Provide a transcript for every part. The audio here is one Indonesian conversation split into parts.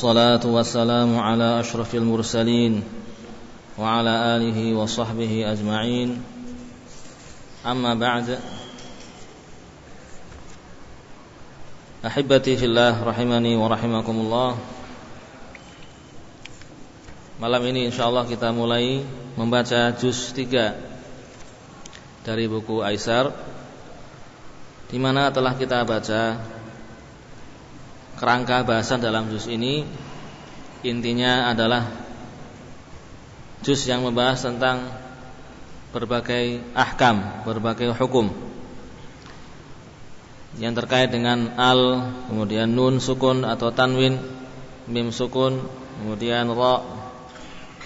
الصلاة والسلام على أشرف المرسلين وعلى آله وصحبه أجمعين أما بعد أحبتي في الله رحمني ورحمكم الله Malam ini insyaallah kita mulai membaca juz 3 dari buku Aisar di mana telah kita baca kerangka bahasan dalam juz ini intinya adalah juz yang membahas tentang berbagai ahkam, berbagai hukum yang terkait dengan al, kemudian nun sukun atau tanwin, mim sukun, kemudian ra,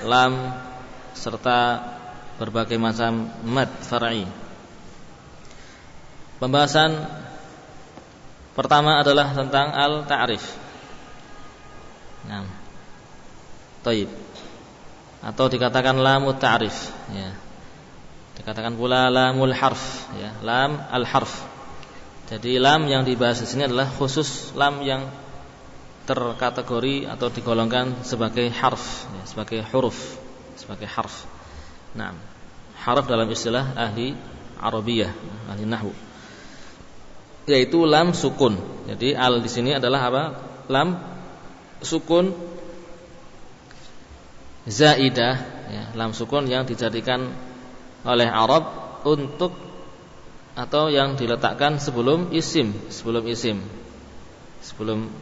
lam serta berbagai macam mad far'i. Pembahasan pertama adalah tentang al-ta'rif. Nah. Taib. Atau dikatakan lamut ta'rif, ya. Dikatakan pula lamul harf, ya, lam al-harf. Jadi lam yang dibahas di sini adalah khusus lam yang terkategori atau digolongkan sebagai harf, ya, sebagai huruf, sebagai harf. Nah, harf dalam istilah ahli Arabiyah, ahli nahwu. Yaitu lam sukun. Jadi al di sini adalah apa? Lam sukun zaidah, ya, lam sukun yang dijadikan oleh Arab untuk atau yang diletakkan sebelum isim, sebelum isim. Sebelum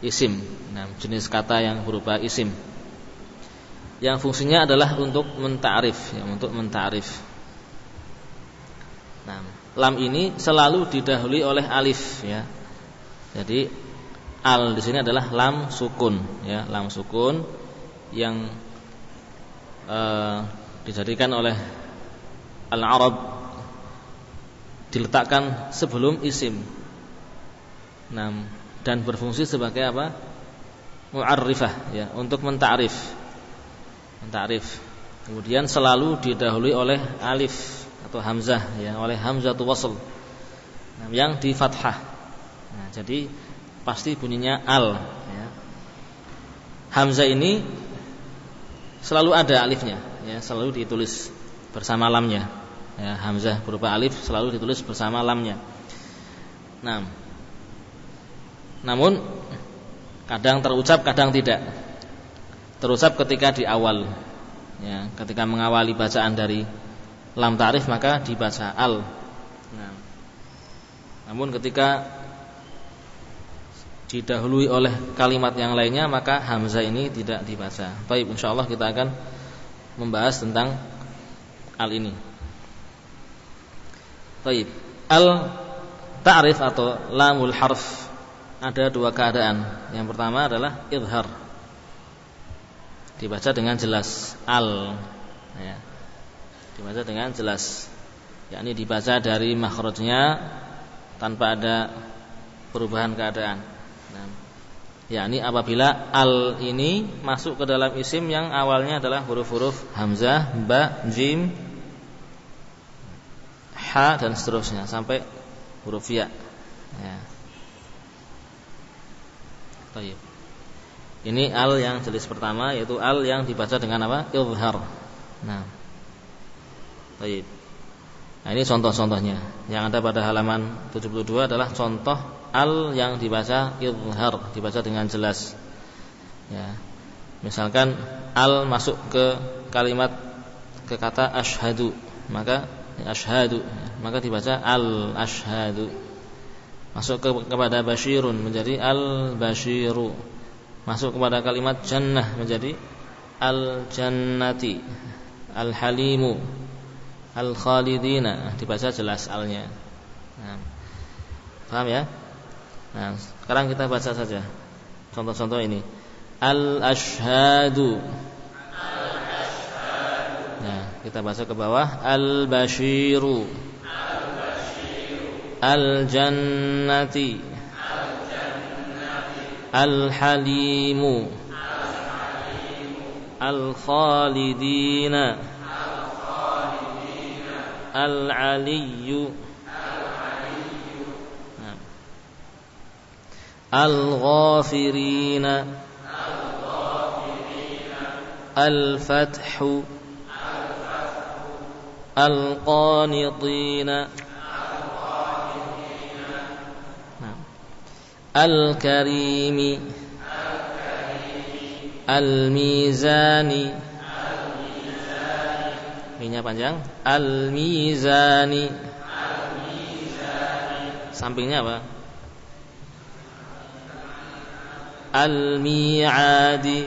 isim. Nah, jenis kata yang berupa isim. Yang fungsinya adalah untuk mentarif, ya, untuk mentarif. Nah, lam ini selalu didahului oleh alif, ya. Jadi al di sini adalah lam sukun, ya, lam sukun yang uh, dijadikan oleh al-Arab diletakkan sebelum isim. Nah, dan berfungsi sebagai apa? Mu'arrifah ya, untuk mentarif. Mentarif. Kemudian selalu didahului oleh alif atau hamzah ya, oleh hamzatul wasl. Nah, yang di fathah. Nah, jadi pasti bunyinya al ya. Hamzah ini selalu ada alifnya ya, selalu ditulis bersama lamnya. Ya, hamzah berupa alif selalu ditulis bersama lamnya. Nah, namun kadang terucap, kadang tidak. Terucap ketika di awal, ya, ketika mengawali bacaan dari lam tarif maka dibaca al. Nah, namun ketika didahului oleh kalimat yang lainnya maka hamzah ini tidak dibaca. Baik, insyaallah kita akan membahas tentang al ini. Baik, al ta'rif atau lamul harf ada dua keadaan. Yang pertama adalah idhar. Dibaca dengan jelas al ya. Dibaca dengan jelas. yakni dibaca dari makhrajnya tanpa ada perubahan keadaan. Nah, yakni apabila al ini masuk ke dalam isim yang awalnya adalah huruf-huruf hamzah, ba, jim, ha dan seterusnya sampai huruf ya. ya. Ini al yang jenis pertama yaitu al yang dibaca dengan apa? Izhar. Nah. Tayyib. Nah, ini contoh-contohnya. Yang ada pada halaman 72 adalah contoh al yang dibaca izhar, dibaca dengan jelas. Ya. Misalkan al masuk ke kalimat ke kata ashadu, maka ashadu, maka dibaca al ashadu masuk ke, kepada basyirun menjadi al basyiru masuk kepada kalimat jannah menjadi al jannati al halimu al khalidina ah, dibaca jelas alnya. Nah, paham ya? Nah sekarang kita baca saja. Contoh-contoh ini. Al ashhadu nah kita baca ke bawah. Al bashiru al jannati al halimu al khalidina العلي. الغافرين. الفتح. القانطين. نعم. الكريم. الميزان. Minya panjang Al-Mizani. Sampingnya apa? Al-Mi'adi.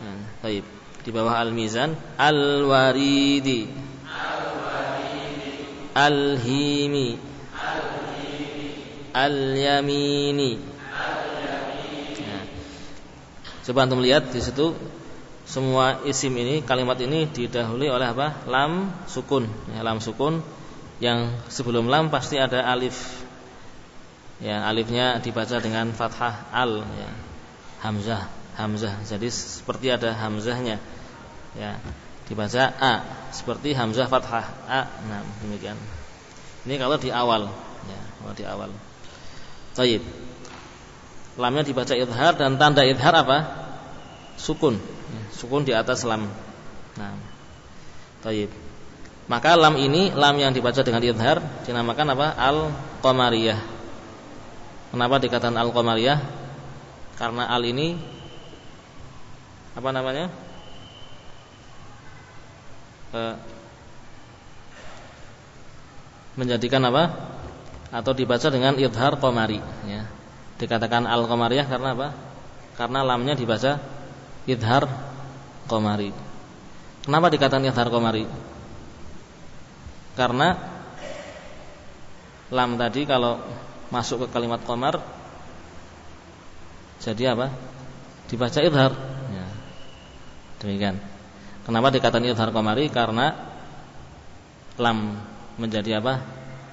Nah, Baik. Di bawah Al-Mizan Al-Waridi. Al-Himi. Al-Yamini. Nah, Coba untuk melihat di situ semua isim ini kalimat ini didahului oleh apa? Lam sukun. Ya, lam sukun. Yang sebelum lam pasti ada alif. Ya alifnya dibaca dengan fathah al ya. Hamzah hamzah. Jadi seperti ada hamzahnya. Ya dibaca a. Seperti hamzah fathah a. Nah demikian. Ini kalau di awal. Ya kalau di awal. Taib. Lamnya dibaca idhar dan tanda idhar apa? Sukun sukun di atas lam. Nah taib. Maka lam ini lam yang dibaca dengan idhar dinamakan apa? Al qamariyah kenapa dikatakan al qamariyah karena al ini apa namanya? E, menjadikan apa? Atau dibaca dengan idhar qamari ya. Dikatakan al qamariyah karena apa? Karena lamnya dibaca idhar komari. Kenapa dikatakan idhar komari? Karena lam tadi kalau masuk ke kalimat komar jadi apa? Dibaca idhar. Ya. Demikian. Kenapa dikatakan idhar komari? Karena lam menjadi apa?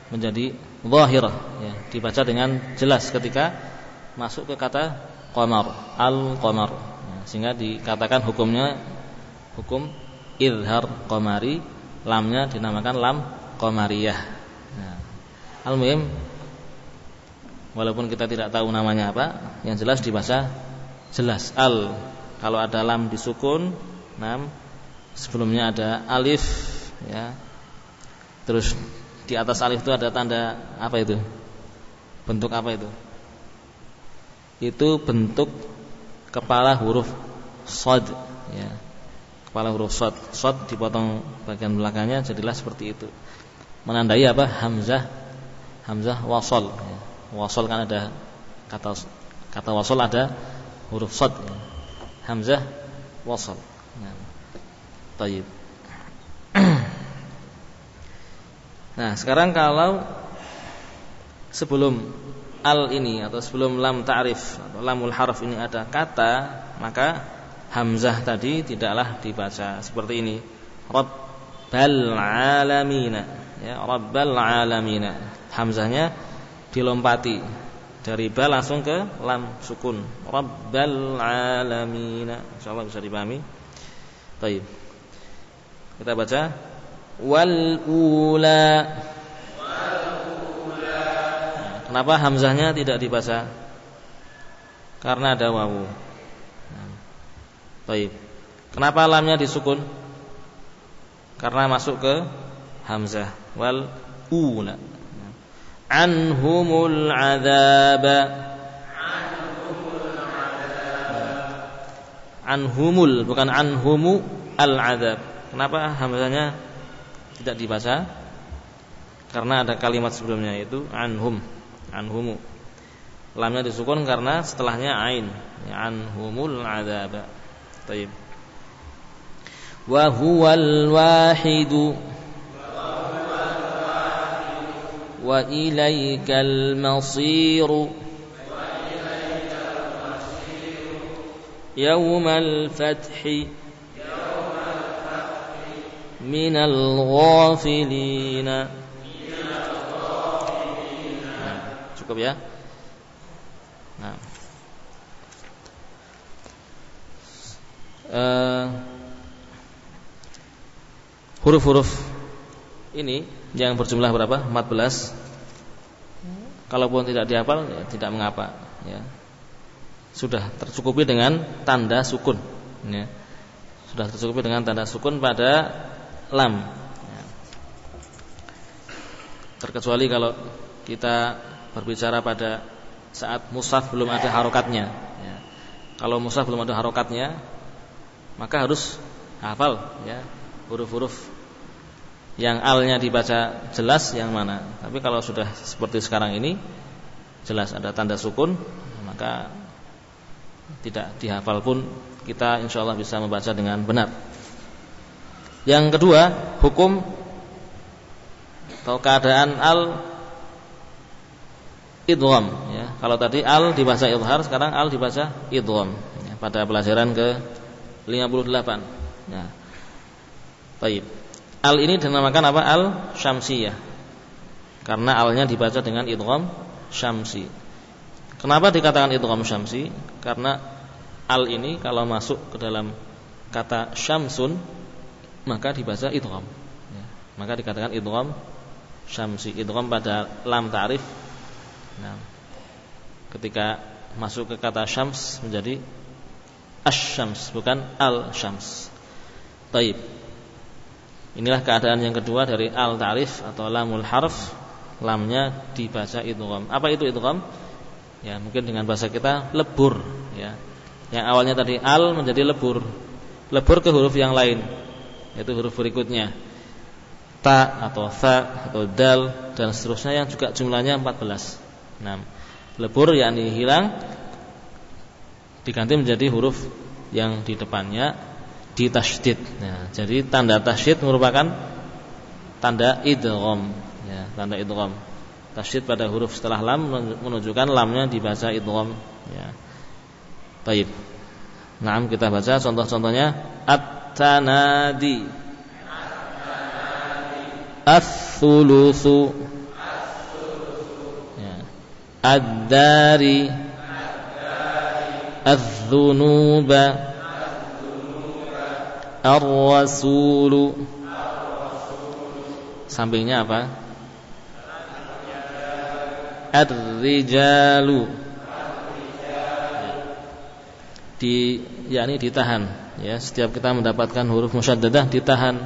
Menjadi zahir ya, dibaca dengan jelas ketika masuk ke kata qamar, al-qamar sehingga dikatakan hukumnya hukum idhar komari lamnya dinamakan lam komariyah nah, al -muhim, walaupun kita tidak tahu namanya apa yang jelas di bahasa jelas. Al kalau ada lam disukun nam sebelumnya ada alif ya. Terus di atas alif itu ada tanda apa itu? Bentuk apa itu? Itu bentuk kepala huruf sod ya. Kepala huruf sod. Sod dipotong bagian belakangnya jadilah seperti itu. Menandai apa? Hamzah hamzah wasol ya. Wasol kan ada kata kata wasol ada huruf sod ya. Hamzah wasol. Ya. Tayyib. Nah, sekarang kalau sebelum al ini atau sebelum lam ta'rif atau lamul harf ini ada kata maka hamzah tadi tidaklah dibaca seperti ini. Rabbal alamina. Ya rabbal alamina. Hamzahnya dilompati. Dari ba langsung ke lam sukun. Rabbal alamina. Insyaallah bisa dipahami. Baik. Kita baca. Wal ula Kenapa hamzahnya tidak dibaca? Karena ada wawu. Baik. Kenapa lamnya disukun? Karena masuk ke hamzah wal ula. Anhumul adzaba. Anhumul bukan anhumu al adzab. Kenapa hamzahnya tidak dibaca? Karena ada kalimat sebelumnya yaitu anhum anhumu lamnya disukun karena setelahnya ain ya, anhumul adzab taib wa huwal wahidu wa ilaikal masiru يوم الفتح من الغافلين Cukup ya. Nah. Uh, huruf-huruf ini yang berjumlah berapa? 14. Kalaupun tidak dihafal ya tidak mengapa ya. sudah tercukupi dengan tanda sukun ya. Sudah tercukupi dengan tanda sukun pada lam. Ya. Terkecuali kalau kita berbicara pada saat musaf belum ada harokatnya. Ya. Kalau musaf belum ada harokatnya, maka harus hafal ya huruf-huruf yang alnya dibaca jelas yang mana. Tapi kalau sudah seperti sekarang ini jelas ada tanda sukun, maka tidak dihafal pun kita insya Allah bisa membaca dengan benar. Yang kedua, hukum atau keadaan al idgham ya. Kalau tadi al dibaca idhar, sekarang al dibaca idgham ya, pada pelajaran ke 58. Ya. Baik. Al ini dinamakan apa? Al syamsiyah. Karena alnya dibaca dengan idgham syamsi. Kenapa dikatakan idgham syamsi? Karena al ini kalau masuk ke dalam kata syamsun maka dibaca idgham. Ya. Maka dikatakan idgham syamsi. Idgham pada lam ta'rif. Nah, ketika masuk ke kata syams menjadi asyams bukan al-syams. Baik. Inilah keadaan yang kedua dari al-ta'rif atau lamul harf. Lamnya dibaca idgham. Apa itu idgham? Ya, mungkin dengan bahasa kita lebur, ya. Yang awalnya tadi al menjadi lebur. Lebur ke huruf yang lain, yaitu huruf berikutnya. Ta atau fa atau dal dan seterusnya yang juga jumlahnya 14. Nah, lebur yakni hilang diganti menjadi huruf yang di depannya ditasydid. Ya, jadi tanda tasydid merupakan tanda idgham, ya, tanda idgham. Tasydid pada huruf setelah lam menunjukkan lamnya dibaca idgham, ya. Baik. Nah, kita baca contoh-contohnya at-tanadi. Ats-tsulusu. Ya. Ad-dari. الذنوب الرسول sampingnya apa ar-rijalu di yakni ditahan ya setiap kita mendapatkan huruf musyaddadah ditahan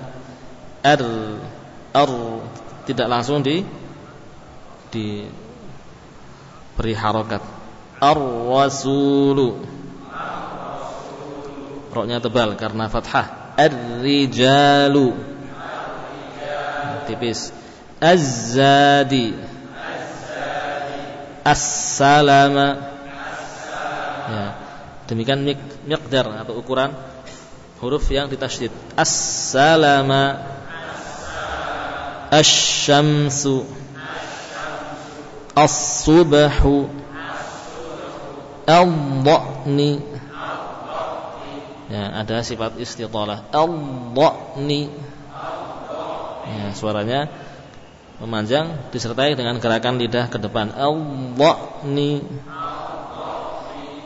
ar ar tidak langsung di di beri harokat. Ar-Rasulu. Roknya tebal karena fathah. Ar-Rijalu. Tipis. Az-Zadi. As-Salama. Ya. Demikian miqdar atau ukuran Huruf yang ditasydid. As-Salama. Ash-Shamsu As-Subhu Al-dha'ni Ya, ada sifat istitalah Al-dha'ni Ya, suaranya memanjang disertai dengan gerakan lidah ke depan. Al-dha'ni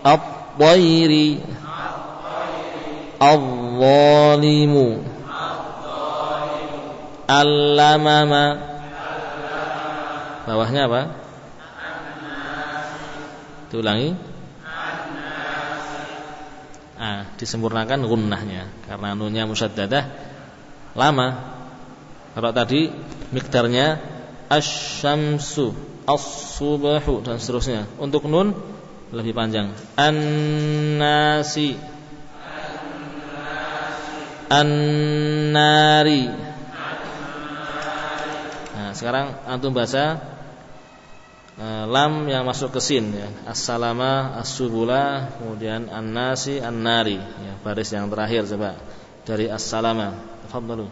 Al-dha'iri Al-zalimu Al-lamama Bawahnya apa? Diulangi? Ah, disempurnakan gunnahnya karena nunnya musaddadah lama. Kalau tadi mikdarnya asyamsu as-subhu dan seterusnya. Untuk nun lebih panjang. An-nasi. An-nari. Nah sekarang antum baca Eh, lam yang masuk ke sin ya. As-salama, as-subula, kemudian an-nasi, an-nari ya, baris yang terakhir coba dari as-salama. Tafadhalu.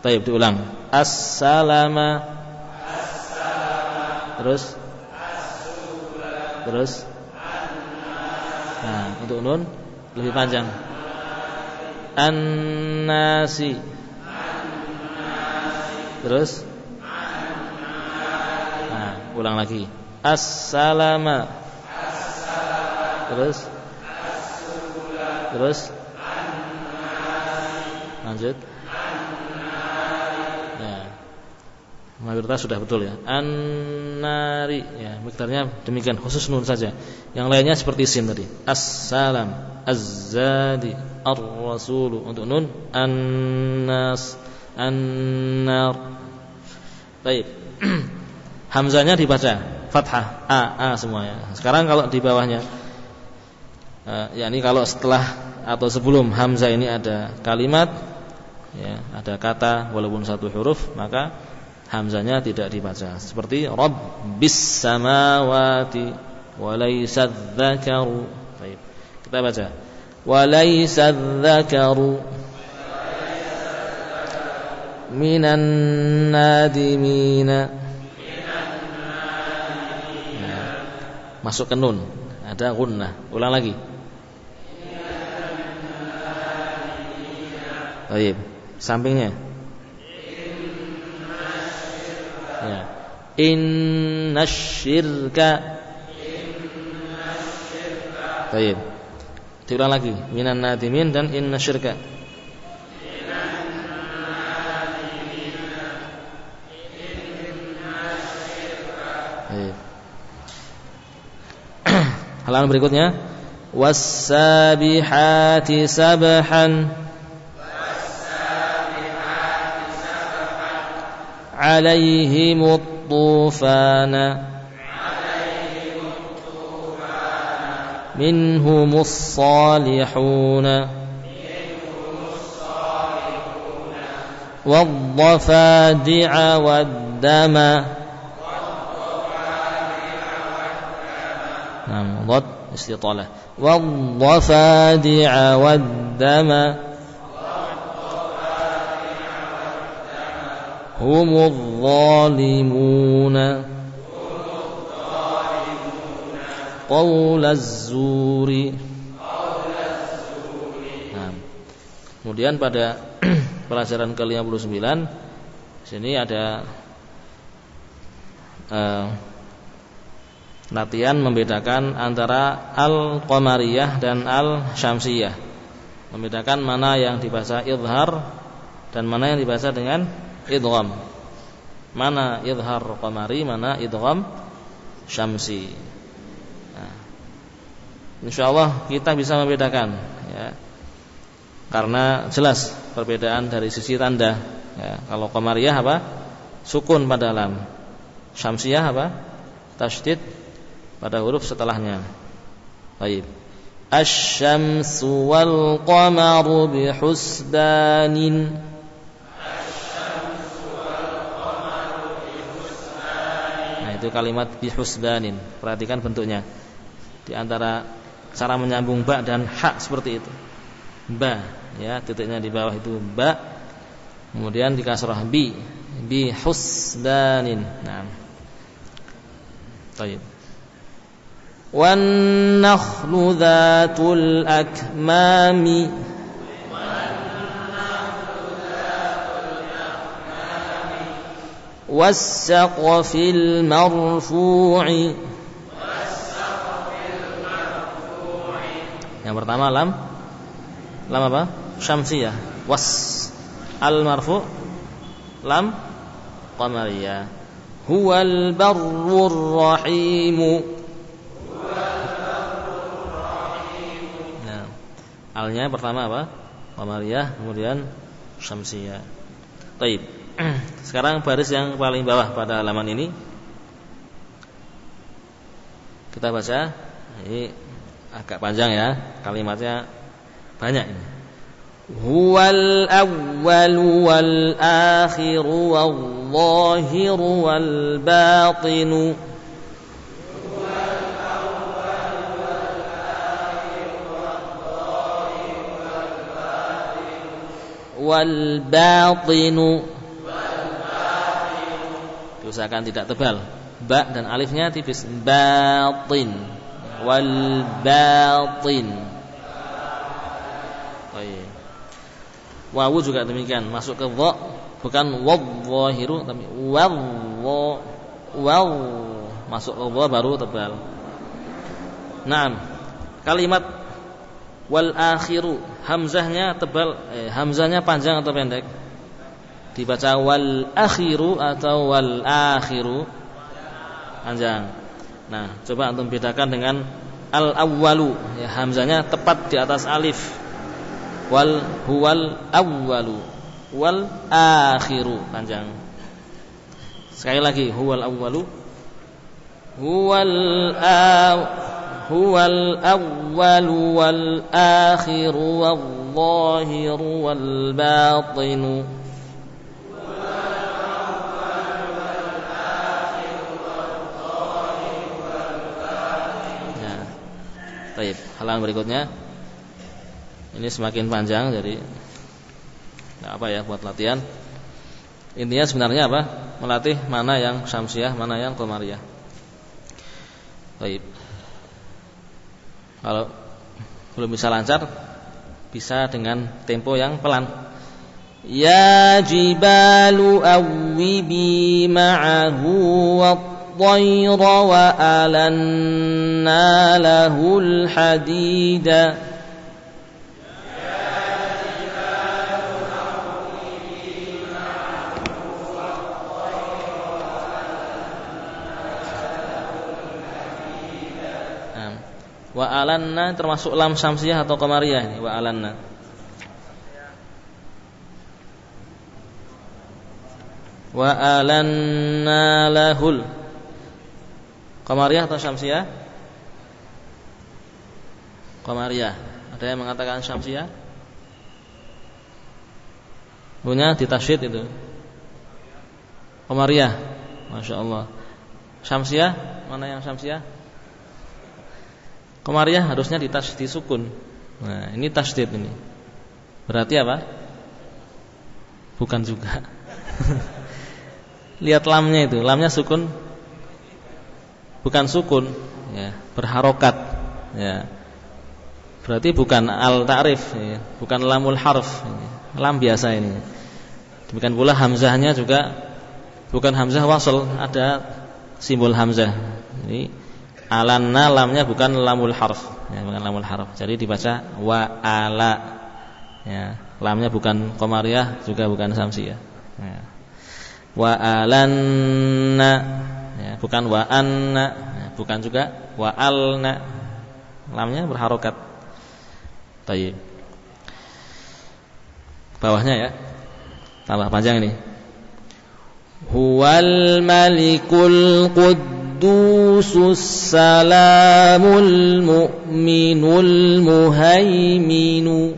Baik, diulang. As-salama. Terus? Terus? Nah, untuk nun lebih panjang. An-nasi. Terus? Nah, ulang lagi. As-salama. Terus? Terus? Lanjut. Mayoritas sudah betul ya. An-nari ya, miktarnya demikian khusus nun saja. Yang lainnya seperti sim tadi. Assalam, az-zadi, ar-rasulu untuk nun, an-nas, an-nar. Baik. Hamzanya dibaca fathah a a semuanya. Sekarang kalau di bawahnya uh, yakni kalau setelah atau sebelum hamzah ini ada kalimat ya, ada kata walaupun satu huruf maka hamzanya tidak dibaca. Seperti rabbis samawati walaysa dzakaru. Baik kita baca. Walaysa dzakaru minan nadimina. Ya, masuk ke nun. Ada gunnah. Ulang lagi. Baik, sampingnya. Ya. Inna syirka Baik. Diulang lagi, minan nadimin dan inna syirka. Halaman berikutnya was-sabihati sabhan عليهم الطوفان. منهم الصالحون. والضفادع والدم. نعم ضد استطالة. والضفادع والدم. هم الظالمون قول الزور nah, kemudian pada pelajaran ke-59 sini ada uh, latihan membedakan antara al-qamariyah dan al-syamsiyah. Membedakan mana yang dibaca idhar dan mana yang dibaca dengan idgham. Mana idhar qamari, mana idgham syamsi. Nah, insyaallah kita bisa membedakan ya. Karena jelas perbedaan dari sisi tanda ya. Kalau qamariyah apa? Sukun pada lam. Syamsiyah apa? Tasydid pada huruf setelahnya. Baik. Asy-syamsu wal qamaru bihusbanin itu kalimat bihusbanin. Perhatikan bentuknya. Di antara cara menyambung ba dan ha seperti itu. Ba, ya, titiknya di bawah itu ba. Kemudian di kasrah bi, bihusbanin. Nah. Baik. Nakhlu dzatul والسقف المرفوع Yang pertama lam lam apa? Syamsiyah. Was al marfu lam qamariyah. Huwal barrur rahim. Nah, alnya pertama apa? Qamariyah, kemudian syamsiyah. Baik. Sekarang baris yang paling bawah pada halaman ini. Kita baca. Ini agak panjang ya. Kalimatnya banyak ini. Huwal awwal wal akhir wal zahir wal batinu wal batinu diusahakan tidak tebal. Ba dan alifnya tipis. Batin. Wal batin. Wawu juga demikian. Masuk ke dha bukan wadzahiru tapi waw waw masuk ke dha baru tebal. Naam. Kalimat wal akhiru. Hamzahnya tebal eh, hamzahnya panjang atau pendek dibaca wal akhiru atau wal akhiru panjang. Nah, coba antum bedakan dengan al awwalu ya hamzanya tepat di atas alif. Wal huwal awwalu wal akhiru panjang. Sekali lagi huwal awwalu huwal aw huwal awwalu wal akhiru wal zahiru wal batinu Baik, halaman berikutnya Ini semakin panjang jadi Tidak apa ya buat latihan Intinya sebenarnya apa? Melatih mana yang syamsiah, mana yang qamariyah. Baik. Kalau belum bisa lancar bisa dengan tempo yang pelan. Ya jibalu awwibi ma'ahu wat-tayra wa alanna lahul hadida. Wa alanna termasuk lam samsiyah atau qamariyah ini wa alanna. Wa alanna lahul. Qamariyah atau syamsiyah? Qamariyah. Ada yang mengatakan syamsiyah? Punya ditasyid itu. Qamariyah. Masya Allah. Syamsiyah? Mana yang syamsiyah? Komariah harusnya ditasydid sukun. Nah, ini tasydid ini. Berarti apa? Bukan juga. Lihat lamnya itu, lamnya sukun. Bukan sukun, ya, berharokat, ya. Berarti bukan al ta'rif, ya. bukan lamul harf, ya. lam biasa ini. Demikian pula hamzahnya juga bukan hamzah wasl, ada simbol hamzah. Ini alanna lamnya bukan lamul harf ya, bukan lamul harf jadi dibaca wa ala ya lamnya bukan komariah juga bukan samsi ya, ya. wa alanna Ya, bukan wa anna, ya, bukan juga wa alna. Lamnya berharokat. Tayyib. Bawahnya ya. Tambah panjang ini. Huwal malikul quddusus salamul mu'minul muhaiminu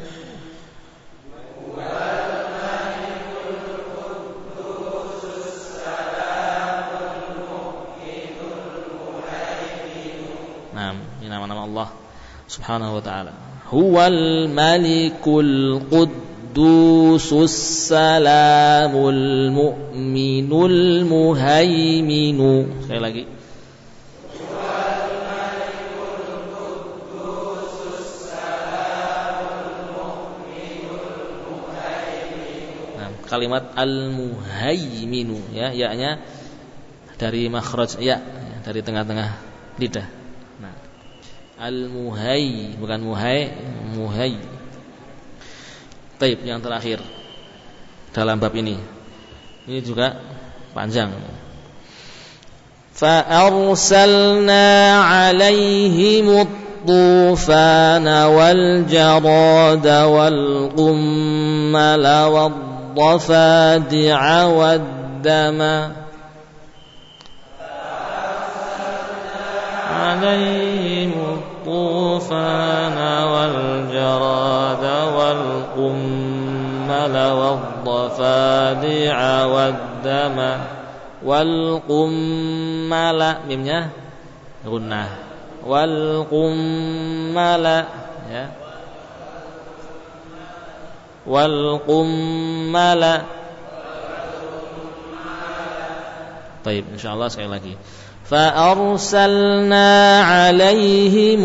Allah Subhanahu wa taala. Huwal Malikul Quddusus Salamul Mu'minul Muhaiminu. Sekali lagi. Nah, kalimat al-muhaiminu ya yaknya dari makhraj ya dari tengah-tengah lidah Nah, al-muhai bukan muhai, muhai. Taib yang terakhir dalam bab ini. Ini juga panjang. فأرسلنا عليهم الطوفان والجراد والقمل والضفادع الضفادع والدم عليهم الطوفان والجراد والقمل والضفادع والدم والقمل ميمnya gunnah والقمل ya والقمل. طيب إن شاء الله sekali lagi فأرسلنا عليهم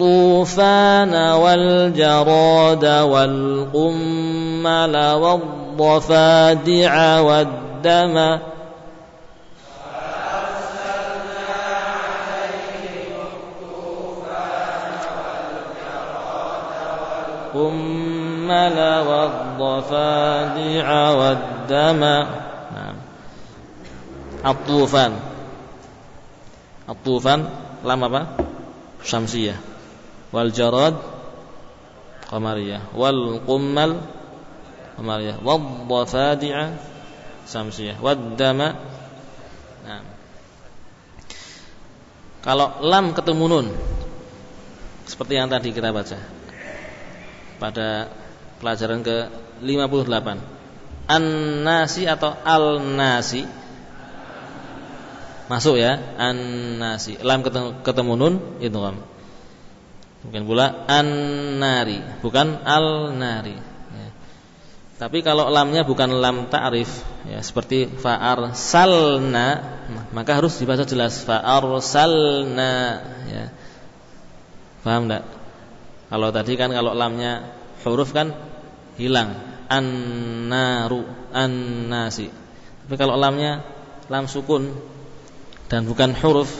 الطوفان والجراد والقمل والضفادع والدم والقمل والضفادع والدم. نعم. الطوفان. الطوفان apa syamsiyah wal jarad qamariyah. Wal qummal qamariyah. Wad dhafadi'a syamsiyah. Wad dama nah kalau lam ketemu nun seperti yang tadi kita baca pada pelajaran ke 58 an-nasi atau al-nasi? Masuk ya. An-nasi. Lam ketemu, ketemu nun itu kan bukan pula an-nari bukan al-nari. Ya. tapi kalau lamnya bukan lam ta'rif ya seperti fa'arsalna maka harus dibaca jelas fa'arsalna ya. Paham enggak? Kalau tadi kan kalau lamnya huruf kan hilang an-naru an-nasi. Tapi kalau lamnya lam sukun dan bukan huruf,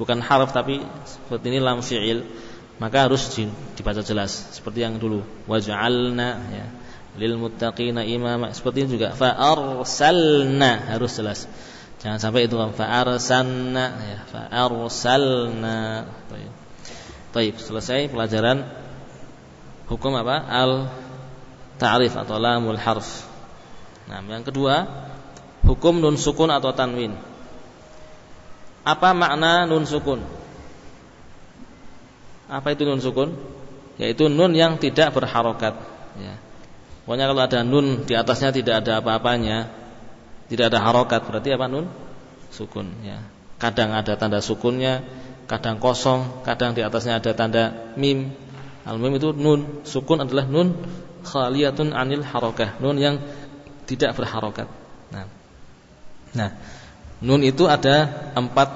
bukan harf tapi seperti ini lam fi'il, maka harus dibaca jelas seperti yang dulu. Waj'alna ya lil muttaqina imama. Seperti ini juga fa arsalna harus jelas. Jangan sampai itu fa arsalna ya fa arsalna. Baik. Baik, selesai pelajaran hukum apa? Al ta'rif atau lamul harf. Nah, yang kedua, hukum nun sukun atau tanwin. Apa makna nun sukun? Apa itu nun sukun? Yaitu nun yang tidak berharokat. Ya. Pokoknya kalau ada nun di atasnya tidak ada apa-apanya, tidak ada harokat, berarti apa nun? Sukun. Ya. Kadang ada tanda sukunnya, kadang kosong, kadang di atasnya ada tanda mim. Al-mim itu nun. Sukun adalah nun khaliyatun anil harokah. Nun yang tidak berharokat. Nah. Nah. Nun itu ada empat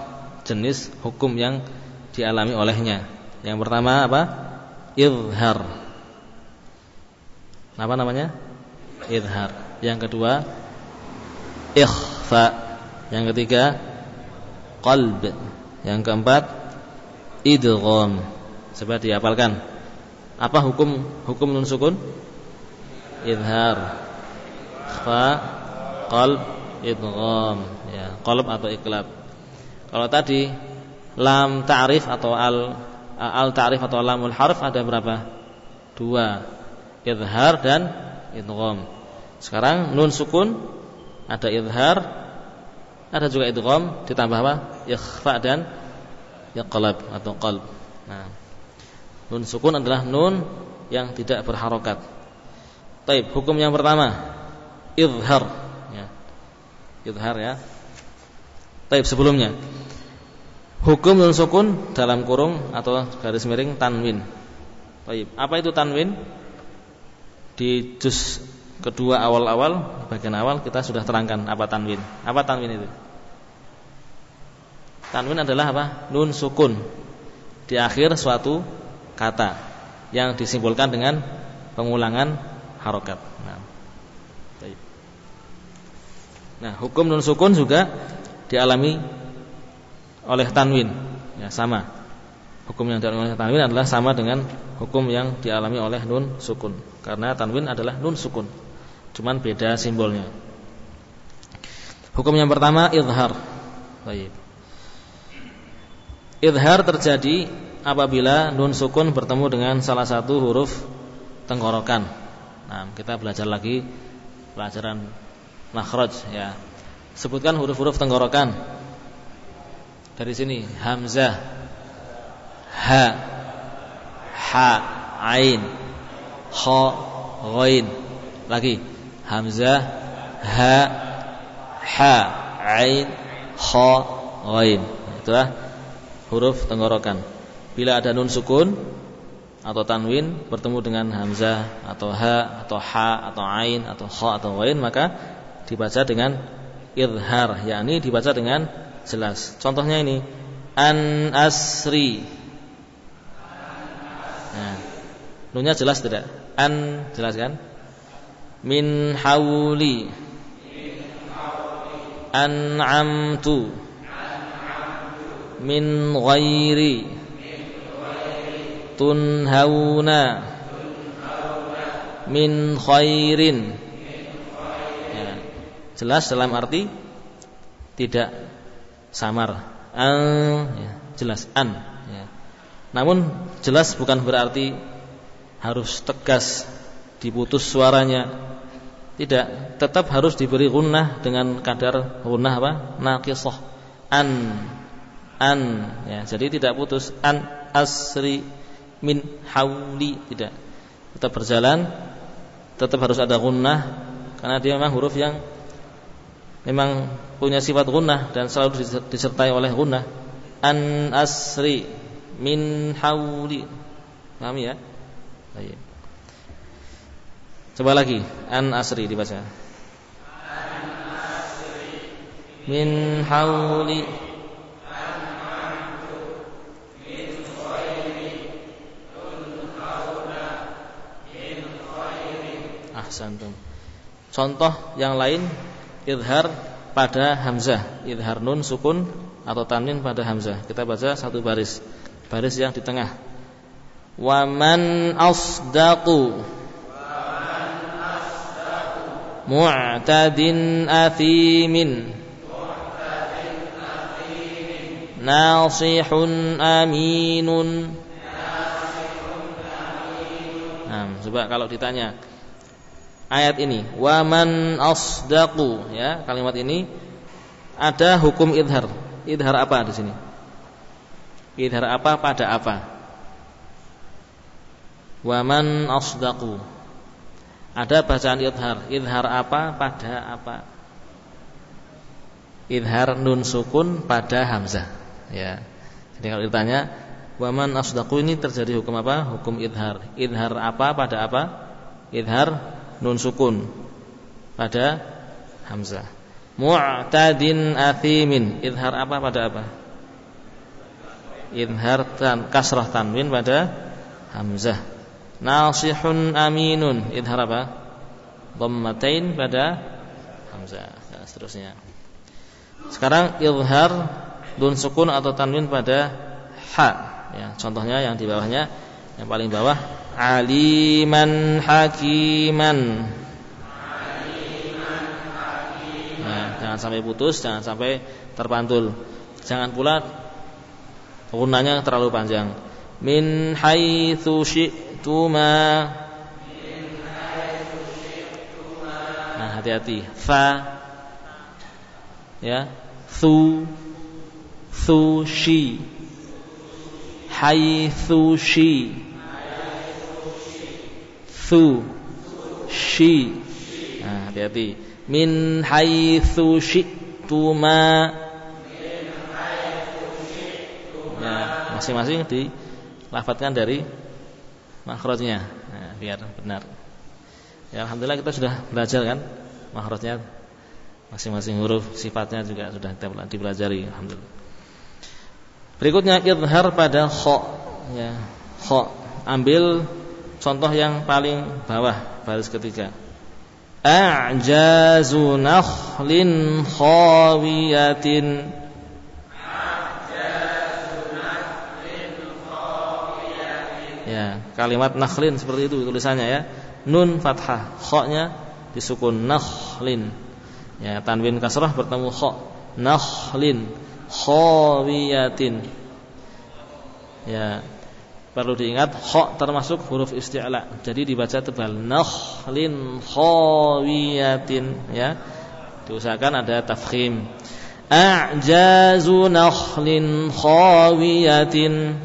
jenis hukum yang dialami olehnya. Yang pertama apa? Izhar. Apa namanya? Izhar. Yang kedua ikhfa. Yang ketiga qalb. Yang keempat idgham. Coba dihafalkan. Apa hukum hukum nun sukun? Izhar. Ikhfa, qalb, idgham ya qalb atau iklab kalau tadi lam ta'rif atau al al ta'rif atau lamul harf ada berapa? Dua. Idhar dan idgham. Sekarang nun sukun ada idhar ada juga idgham ditambah apa? Ikhfa dan iqlab atau qalb. Nah nun sukun adalah nun yang tidak berharokat. Taib, hukum yang pertama idhar. Ya. Idhar ya. Taib sebelumnya. Hukum nun sukun dalam kurung atau garis miring tanwin. Taib. Apa itu tanwin? Di juz kedua awal-awal, bagian awal kita sudah terangkan apa tanwin. Apa tanwin itu? Tanwin adalah apa? Nun sukun di akhir suatu kata yang disimpulkan dengan pengulangan harokat. Nah, nah hukum nun sukun juga dialami oleh tanwin. Ya sama. Hukum yang dialami oleh tanwin adalah sama dengan hukum yang dialami oleh nun sukun. Karena tanwin adalah nun sukun. Cuman beda simbolnya. Hukum yang pertama izhar baik. Izhar terjadi apabila nun sukun bertemu dengan salah satu huruf tenggorokan. Nah kita belajar lagi pelajaran makhraj ya. Sebutkan huruf-huruf tenggorokan. Dari sini hamzah, ha, ha, ain, kha, ghain. Lagi. Hamzah, ha, ha, ain, kha, ghain. Itulah huruf tenggorokan. Bila ada nun sukun atau tanwin bertemu dengan hamzah atau ha atau ha atau ain atau kha atau ghain maka dibaca dengan idhar yakni dibaca dengan jelas. Contohnya ini an asri. Nah, nunnya jelas tidak? An jelas kan? Min hauli. An'amtu. Min ghairi. Tunhauna. min khairin ya. jelas dalam arti tidak samar. An ya, jelas an ya. namun jelas bukan berarti harus tegas diputus suaranya. Tidak tetap harus diberi gunnah dengan kadar gunnah apa? Naqisah. An an ya. Jadi tidak putus. An asri min hauli tidak. Tetap berjalan tetap harus ada gunnah. Karena dia memang huruf yang memang punya sifat gunnah dan selalu disertai oleh gunnah an asri min hauli paham ya Baik. Coba lagi an asri dibaca. An asri min hauli. Contoh yang lain idhar pada hamzah, idhar nun sukun atau tanwin pada hamzah. Kita baca satu baris. Baris yang di tengah. Waman asdaqu Mu'tadin athimin Nasihun aminun Nah, coba kalau ditanya ayat ini waman asdaqu ya kalimat ini ada hukum idhar idhar apa di sini idhar apa pada apa Waman asdaqu. Ada bacaan idhar. Idhar apa pada apa? Idhar nun sukun pada hamzah. Ya. Jadi kalau ditanya, waman asdaqu ini terjadi hukum apa? Hukum idhar. Idhar apa pada apa? Idhar nun sukun. Pada hamzah. Mu'tadin athimin. Idhar apa pada apa? Idhar tan kasrah tanwin pada hamzah. Nasihun aminun. Idhar apa? Dhammatain pada hamzah. Dan seterusnya. Sekarang idhar dun sukun atau tanwin pada ha. Ya contohnya yang di bawahnya yang paling bawah aliman hakiman. Nah, jangan sampai putus, jangan sampai terpantul. Jangan pula gunanya terlalu panjang. Min haitsu syi'tuma. Nah hati-hati. Fa. Ya. Thu. Thu shi. Haitsu shi Thu Shi. Nah hati-hati. Min haitsu syi'tuma Ya masing-masing di lafatkan dari makhrajnya. Nah, biar benar. Ya alhamdulillah kita sudah belajar kan makhrajnya. Masing-masing huruf sifatnya juga sudah kita dipelajari alhamdulillah. Berikutnya idhar pada kha. Ya. Kha. Ambil contoh yang paling bawah baris ketiga. A'jazu nakhlin khawiyatin Ya, kalimat nakhlin seperti itu tulisannya ya. Nun fathah, kha-nya disukun nakhlin. Ya, tanwin kasrah bertemu kha. Nakhlin khawiyatin. Ya, perlu diingat kha termasuk huruf isti'la. Jadi dibaca tebal nakhlin khawiyatin ya. Diusahakan ada tafkhim. A'jazu nakhlin khawiyatin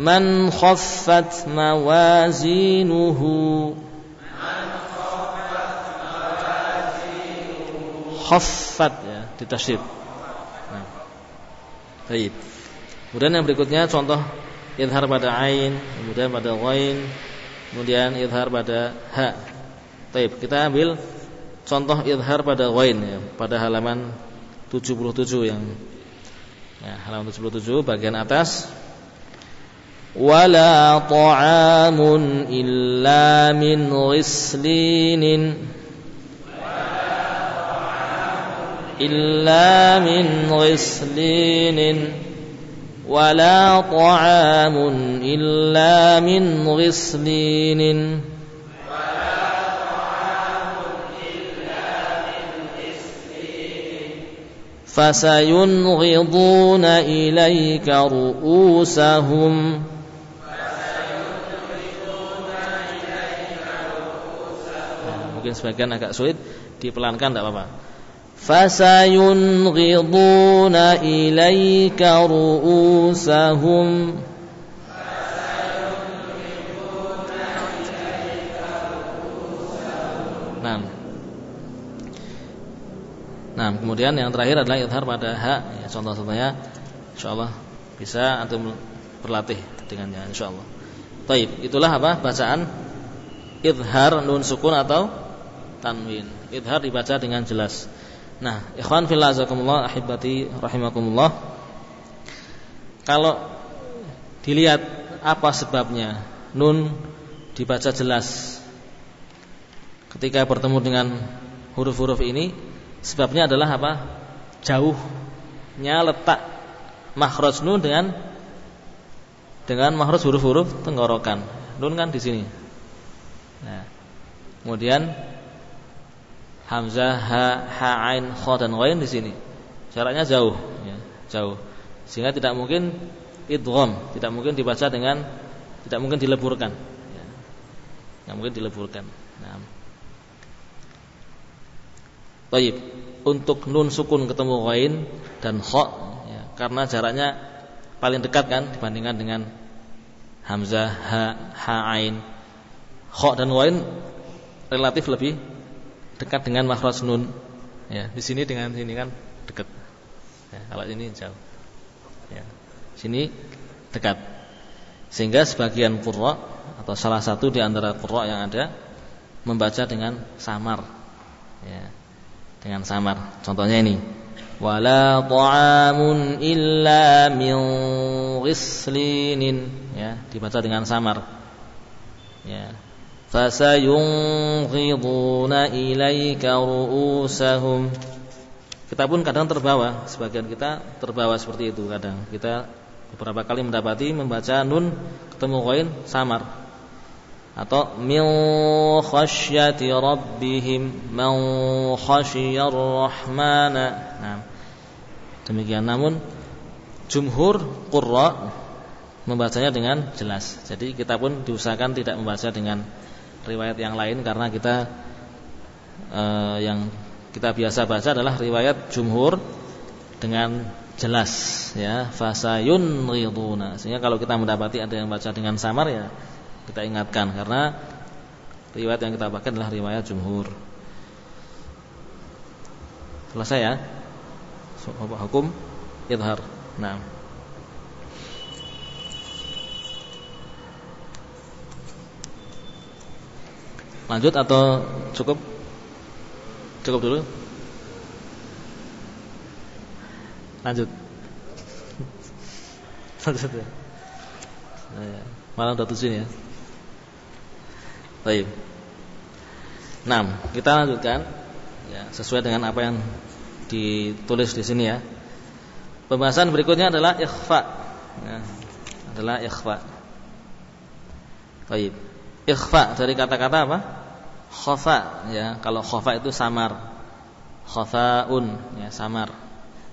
Man khaffat mawazinuhu Khaffat ya, ditasyid. Baik. Kemudian yang berikutnya contoh izhar pada ain, kemudian pada ghain, kemudian izhar pada ha. Baik, kita ambil contoh izhar pada ghain ya, pada halaman 77 yang ya, halaman 77 bagian atas. Wala ta'amun illa min ghislinin إلا من غسلين ولا طعام إلا من غسلين فسينغضون إليك رؤوسهم mungkin sebagian agak sulit dipelankan tidak apa-apa fasayunghiduna ilaika ru'usahum Nah. Kemudian yang terakhir adalah idhar pada ha. Ya, contoh-contohnya insyaallah bisa antum berlatih dengannya insyaallah. Baik, itulah apa? Bacaan idhar nun sukun atau tanwin. Idhar dibaca dengan jelas. Nah, ikhwan fillah azakumullah ahibati rahimakumullah. Kalau dilihat apa sebabnya nun dibaca jelas ketika bertemu dengan huruf-huruf ini sebabnya adalah apa? Jauhnya letak makhraj nun dengan dengan makhraj huruf-huruf tenggorokan. Nun kan di sini. Nah, kemudian hamzah, ha, ha, ain, kha dan ghain di sini. Jaraknya jauh, ya, jauh. Sehingga tidak mungkin idgham, tidak mungkin dibaca dengan tidak mungkin dileburkan. Ya. Tidak mungkin dileburkan. Nah. Baik, untuk nun sukun ketemu ghain dan kha ya, karena jaraknya paling dekat kan dibandingkan dengan hamzah, ha, ha, ain. Kha dan ghain relatif lebih dekat dengan makhraj nun. Ya, di sini dengan sini kan dekat. Ya, kalau ini jauh. Ya. Sini dekat. Sehingga sebagian qurra atau salah satu di antara qurra yang ada membaca dengan samar. Ya. Dengan samar. Contohnya ini. Wala ta'amun illa min ghislinin. Ya, dibaca dengan samar. Ya, fasayunghiduna ilaika ru'usahum. Kita pun kadang terbawa sebagian kita terbawa seperti itu kadang. Kita beberapa kali mendapati membaca nun ketemu ghain samar. Atau min khasyati rabbihim man khasyiyar rahmana. Nah demikian. Namun jumhur qurra membacanya dengan jelas. Jadi kita pun diusahakan tidak membaca dengan riwayat yang lain karena kita eh, yang kita biasa baca adalah riwayat jumhur dengan jelas ya. Fasayun riduna. Sehingga kalau kita mendapati ada yang baca dengan samar ya kita ingatkan. Karena riwayat yang kita pakai adalah riwayat jumhur. Selesai ya. Hukum idhar. Nah Lanjut atau cukup? Cukup dulu. Lanjut. Lanjut. Nah. Malam udah tujuh ya. Baik. Enam. Kita lanjutkan ya, sesuai dengan apa yang ditulis di sini ya. Pembahasan berikutnya adalah ikhfa. Ya, adalah ikhfa. Baik. Ikhfa dari kata-kata apa? Khafa ya. Kalau khafa itu samar. Khafaun ya, samar.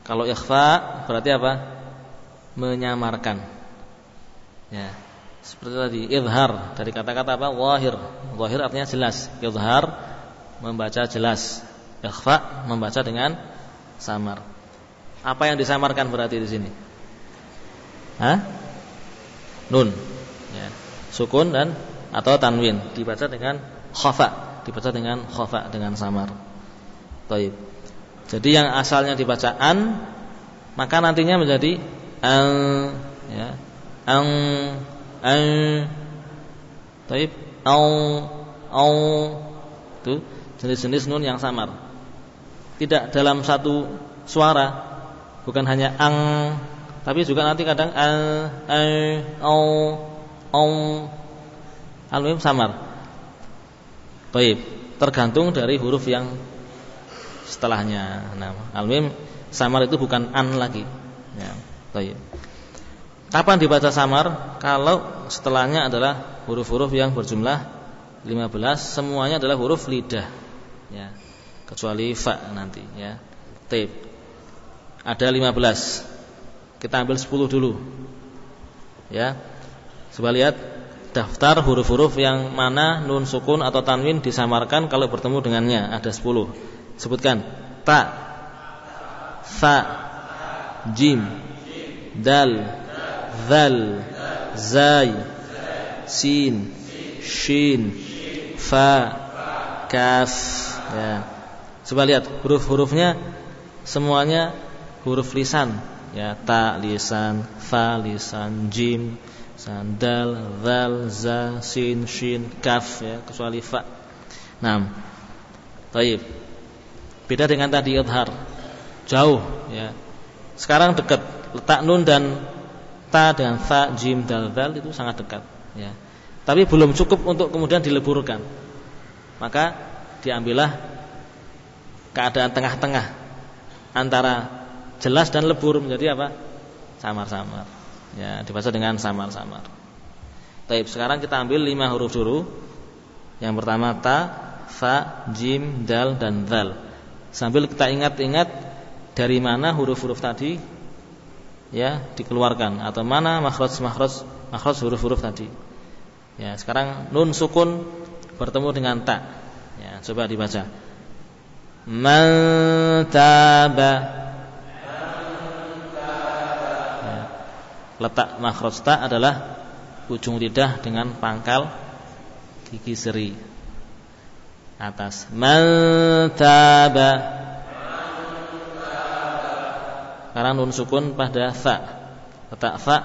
Kalau ikhfa berarti apa? Menyamarkan. Ya. Seperti tadi izhar dari kata-kata apa? Wahir. Wahir artinya jelas. Izhar membaca jelas. Ikhfa membaca dengan samar. Apa yang disamarkan berarti di sini? Hah? Nun. Ya. Sukun dan atau tanwin dibaca dengan khafa dibaca dengan khafa dengan samar. Taib. Jadi yang asalnya dibaca an maka nantinya menjadi an ya. An an Taib au au itu jenis-jenis nun yang samar. Tidak dalam satu suara, bukan hanya ang tapi juga nanti kadang an an au au al samar. Baik, tergantung dari huruf yang setelahnya. Nah, al-mim samar itu bukan an lagi. Ya, baik. Kapan dibaca samar? Kalau setelahnya adalah huruf-huruf yang berjumlah 15 semuanya adalah huruf lidah. Ya. Kecuali fa nanti ya. Tape. Ada 15. Kita ambil 10 dulu. Ya. Coba lihat daftar huruf-huruf yang mana nun sukun atau tanwin disamarkan kalau bertemu dengannya. Ada 10. Sebutkan. Ta. Fa. Jim. Dal. Zal. Zai. Sin. Shin. Fa. Kaf. Ya. Coba lihat huruf-hurufnya semuanya huruf lisan. Ya, ta lisan, fa lisan, jim, san dal zal za sin shin kaf ya kecuali fa Nah, Taib. Beda dengan tadi idhar. Jauh ya. Sekarang dekat, letak nun dan ta dengan fa, jim, dal, dal itu sangat dekat ya. Tapi belum cukup untuk kemudian dileburkan. Maka diambillah keadaan tengah-tengah antara jelas dan lebur menjadi apa? Samar-samar. Ya, dibaca dengan samar-samar. Baik, sekarang kita ambil lima huruf dulu. Yang pertama ta, fa, jim, dal dan dal. Sambil kita ingat-ingat dari mana huruf-huruf tadi ya dikeluarkan atau mana makhraj makhraj huruf-huruf tadi. Ya, sekarang nun sukun bertemu dengan ta. Ya, coba dibaca. Man taba. Letak makhraj ta adalah ujung lidah dengan pangkal gigi seri atas. Man taba. Karena nun sukun pada fa. Letak fa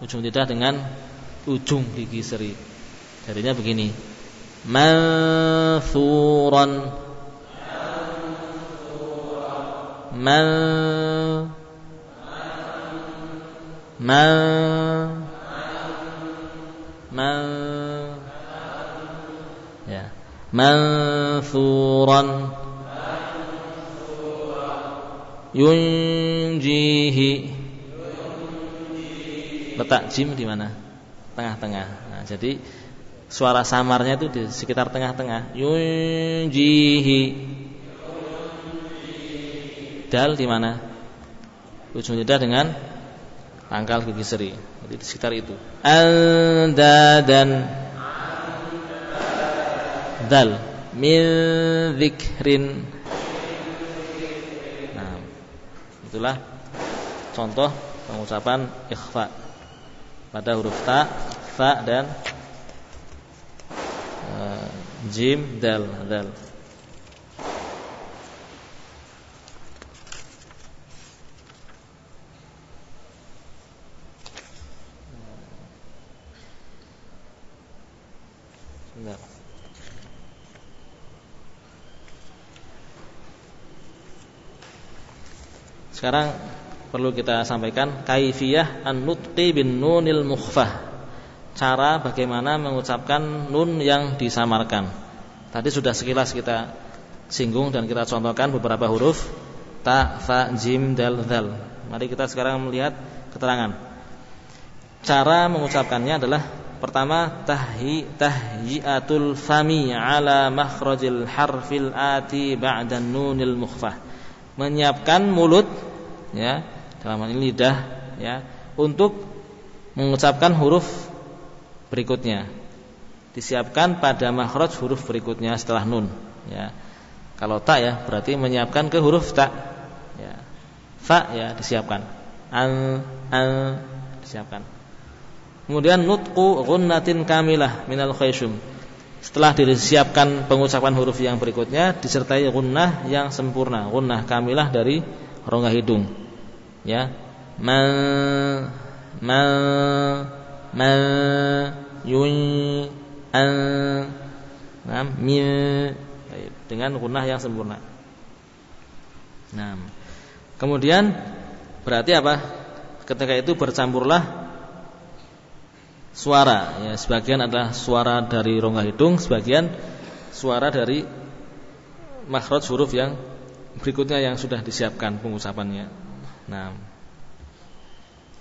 ujung lidah dengan ujung gigi seri. Jadinya begini. Mansuran Man Man Man Ya. Mansuran. Yunjihi. Letak jim di mana? Tengah-tengah. Nah, jadi suara samarnya itu di sekitar tengah-tengah. Yunjihi. Dal di mana? Ujung lidah dengan pangkal gigi seri. Jadi di sekitar itu. Anda dan dal. Min zikrin Itulah contoh pengucapan ikhfa. Pada huruf ta, fa dan uh, jim, dal, dal. Sekarang perlu kita sampaikan kaifiyah an-nutqi bin nunil mukhfah. Cara bagaimana mengucapkan nun yang disamarkan. Tadi sudah sekilas kita singgung dan kita contohkan beberapa huruf ta, fa, jim, dal, dal. Mari kita sekarang melihat keterangan. Cara mengucapkannya adalah pertama tahyi tahyiatul fami ala makhrajil harfil ati ba'da nunil mukhfah. Menyiapkan mulut ya dalam hal ini lidah ya untuk mengucapkan huruf berikutnya. Disiapkan pada makhraj huruf berikutnya setelah nun ya. Kalau ta ya berarti menyiapkan ke huruf ta ya. Fa ya disiapkan. An an disiapkan. Kemudian nutqu ghunnatin kamilah minal khayshum setelah disiapkan pengucapan huruf yang berikutnya disertai gunnah yang sempurna. Gunnah kamilah dari rongga hidung ya man man man yun an nah, min dengan gunah yang sempurna. Nah, kemudian berarti apa? Ketika itu bercampurlah suara. Ya, sebagian adalah suara dari rongga hidung, sebagian suara dari makhraj huruf yang berikutnya yang sudah disiapkan pengucapannya. Nah.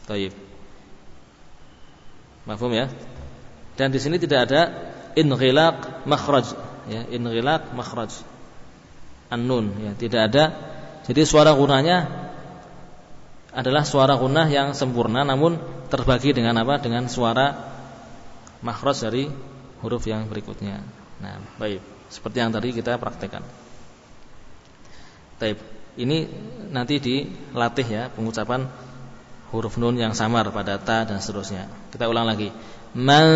Taib. Mafhum ya? Dan di sini tidak ada inghilaq makhraj ya, inghilaq makhraj. An-nun ya, tidak ada. Jadi suara gunanya adalah suara gunah yang sempurna namun terbagi dengan apa? Dengan suara makhraj dari huruf yang berikutnya. Nah, baik. Seperti yang tadi kita praktekkan. Baik. Ini nanti dilatih ya pengucapan huruf nun yang samar pada ta dan seterusnya. Kita ulang lagi. Man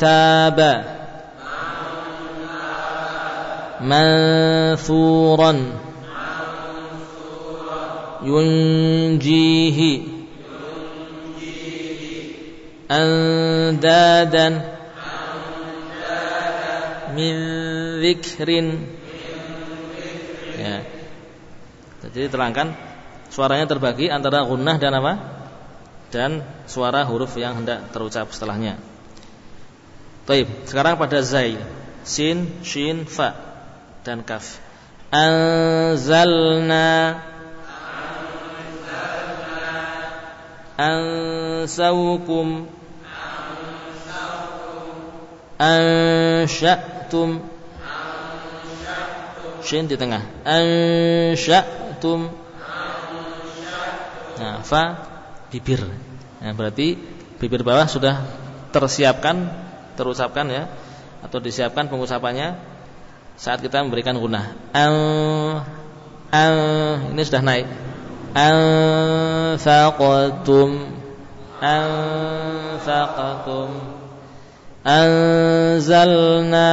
taba. Manfuran yunjihi. Andadan. Min zikrin. Ya jadi terangkan suaranya terbagi antara gunnah dan apa? Dan suara huruf yang hendak terucap setelahnya. Taib. Sekarang pada zai, sin, shin, fa dan kaf. Anzalna ansaukum ansha'tum shin di tengah ansha' antum Nah, fa bibir. Nah, berarti bibir bawah sudah tersiapkan, terucapkan ya atau disiapkan pengucapannya saat kita memberikan gunah. Al al ini sudah naik. Anfaqtum anfaqtum anzalna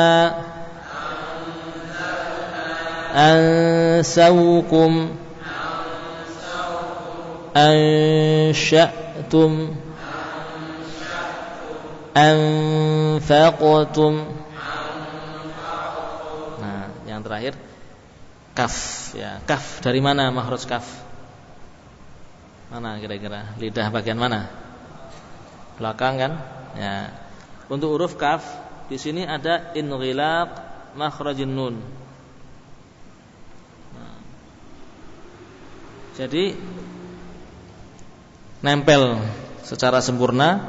أنسوكم أنشأتم أنفقتم Nah, yang terakhir kaf ya. Kaf dari mana makhraj kaf? Mana kira-kira? Lidah bagian mana? Belakang kan? Ya. Untuk huruf kaf di sini ada inghilaq makhrajun nun. Jadi nempel secara sempurna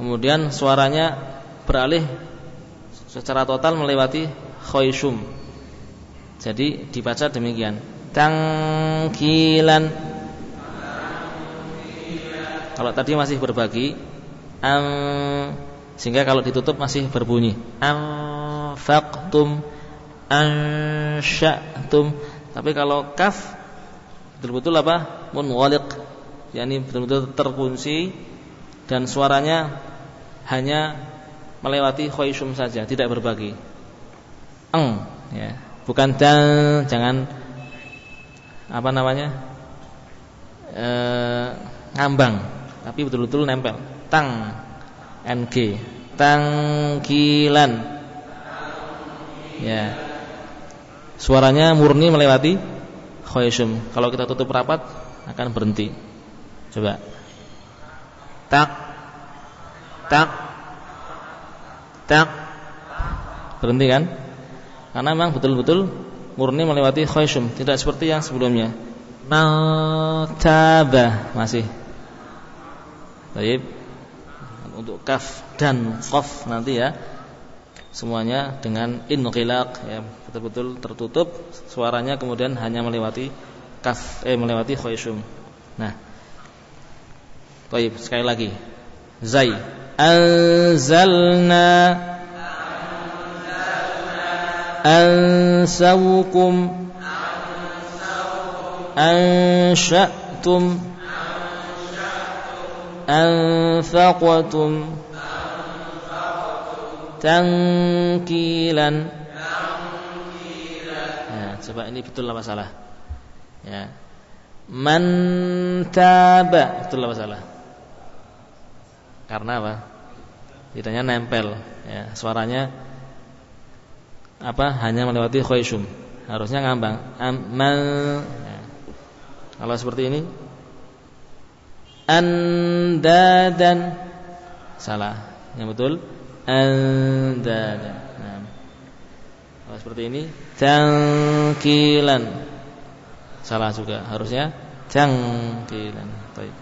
kemudian suaranya beralih secara total melewati khoisum. Jadi dibaca demikian. Tangkilan. Kalau tadi masih berbagi am sehingga kalau ditutup masih berbunyi anfaqtum ansha'tum tapi kalau kaf betul-betul apa? munghaliq yakni betul-betul terkunci dan suaranya hanya melewati khaisum saja, tidak berbagi. Eng ya, bukan dan jangan apa namanya? E, ngambang, tapi betul-betul nempel. Tang ng tangkilan. Ya. Suaranya murni melewati khaysum. Kalau kita tutup rapat akan berhenti. Coba. Tak. Tak. Tak. Berhenti kan? Karena memang betul-betul murni melewati khaysum, tidak seperti yang sebelumnya. Maltabah masih. Baik. Untuk kaf dan qaf nanti ya semuanya dengan inqilaq ya betul-betul tertutup suaranya kemudian hanya melewati kaf eh melewati khaysum. Nah. Baik, sekali lagi. Zai anzalna ansawkum ansha'tum anfaqtum tangkilan. Coba ini betul apa salah? Ya. Man taba betul apa salah? Karena apa? Tidaknya nempel, ya, suaranya apa? Hanya melewati khaysum. Harusnya ngambang. Amal. Ya. Kalau seperti ini andadan salah. Yang betul andada. Kalau seperti ini tangkilan. Salah juga, harusnya tangkilan. Baik.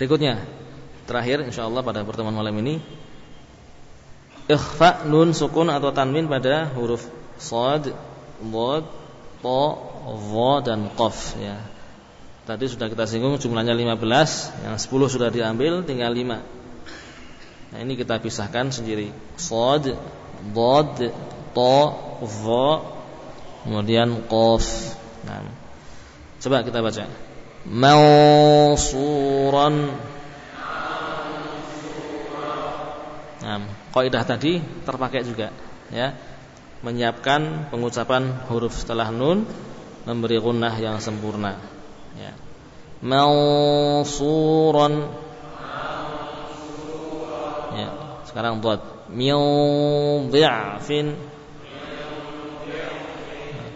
Berikutnya terakhir insyaallah pada pertemuan malam ini ikhfa nun sukun atau tanwin pada huruf sad, dhad, ta, dha dan qaf ya. Tadi sudah kita singgung jumlahnya 15, yang 10 sudah diambil tinggal 5. Nah, ini kita pisahkan sendiri. Sad, dhad, ta, dha, kemudian qaf. Nah. Coba kita baca. Mausuran Nah, kaidah tadi terpakai juga ya. Menyiapkan pengucapan huruf setelah nun memberi gunnah yang sempurna ya. Mausuran Ya, sekarang buat min dhi'fin.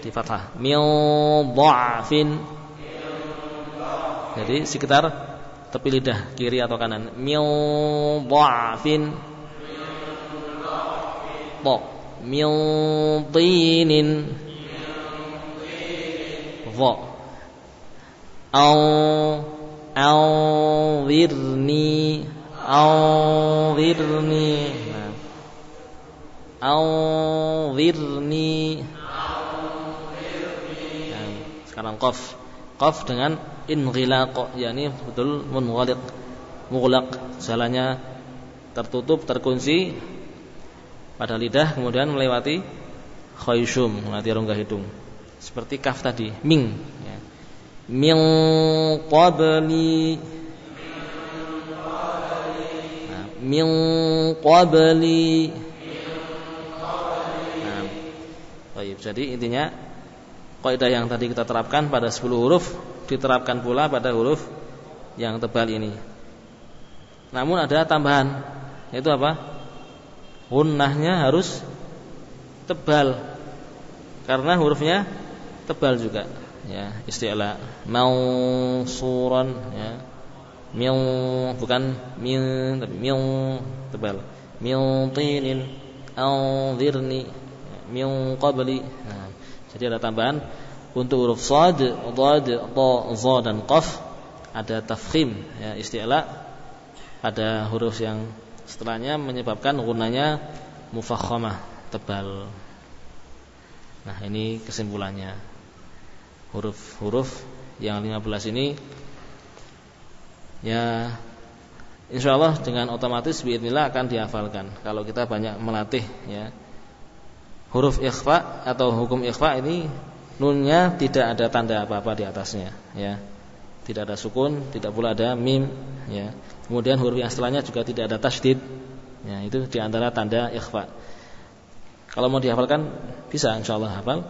Di fathah. Min dha'fin. Jadi sekitar tepi lidah kiri atau kanan. Min dha'fin. To min tinin. Dha au. Awirni awirni awirni nah, sekarang qaf. Qaf dengan inghilaq yakni betul munghaliq. Mughlaq jalannya tertutup terkunci pada lidah kemudian melewati khayshum melewati rongga hidung. Seperti kaf tadi ming ya. min qabli. Nah, min qabli baik jadi intinya kaidah yang tadi kita terapkan pada 10 huruf diterapkan pula pada huruf yang tebal ini. Namun ada tambahan yaitu apa? Gunnahnya harus tebal. Karena hurufnya tebal juga. Ya istilah mausuran ya. Min bukan min tapi min tebal. Min tinin anzirni min qabli nah, jadi ada tambahan untuk huruf sad, dad, ta, za dan qaf ada tafkhim ya istilah pada huruf yang setelahnya menyebabkan gunanya mufakhamah tebal. Nah, ini kesimpulannya. Huruf-huruf yang 15 ini ya insya Allah dengan otomatis biidznillah akan dihafalkan kalau kita banyak melatih ya. Huruf ikhfa atau hukum ikhfa ini nunnya tidak ada tanda apa-apa di atasnya ya. Tidak ada sukun, tidak pula ada mim ya. Kemudian huruf yang setelahnya juga tidak ada tasdid. Ya, itu di antara tanda ikhfa. Kalau mau dihafalkan bisa insyaallah hafal.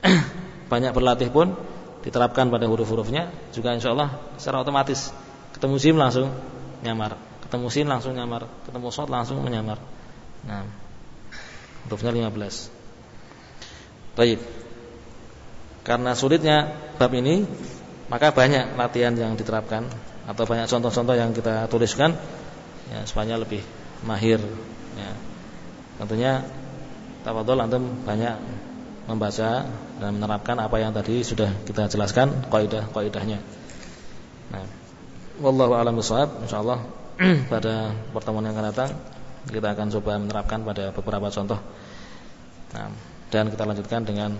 Banyak berlatih pun diterapkan pada huruf-hurufnya juga insyaallah secara otomatis ketemu sim langsung nyamar, ketemu sin langsung nyamar, ketemu shot langsung menyamar. Nah, hurufnya 15. Baik. Karena sulitnya bab ini, maka banyak latihan yang diterapkan atau banyak contoh-contoh yang kita tuliskan ya supaya lebih mahir ya. Tentunya tafadhol antum banyak membaca dan menerapkan apa yang tadi sudah kita jelaskan kaidah-kaidahnya. Nah, wallahu a'lam. Insyaallah pada pertemuan yang akan datang kita akan coba menerapkan pada beberapa contoh. Nah, dan kita lanjutkan dengan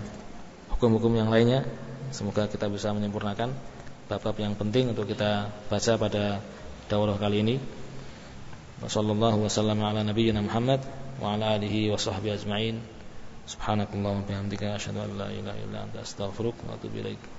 hukum-hukum yang lainnya. Semoga kita bisa menyempurnakan bab-bab yang penting untuk kita baca pada daurah kali ini. Wassallallahu wasallam ala nabiyyina Muhammad wa ala alihi wa sahbihi ajma'in. Subhanakallahumma bihamdika asyhadu an la ilaha illa anta astaghfiruka wa atubu ilaik.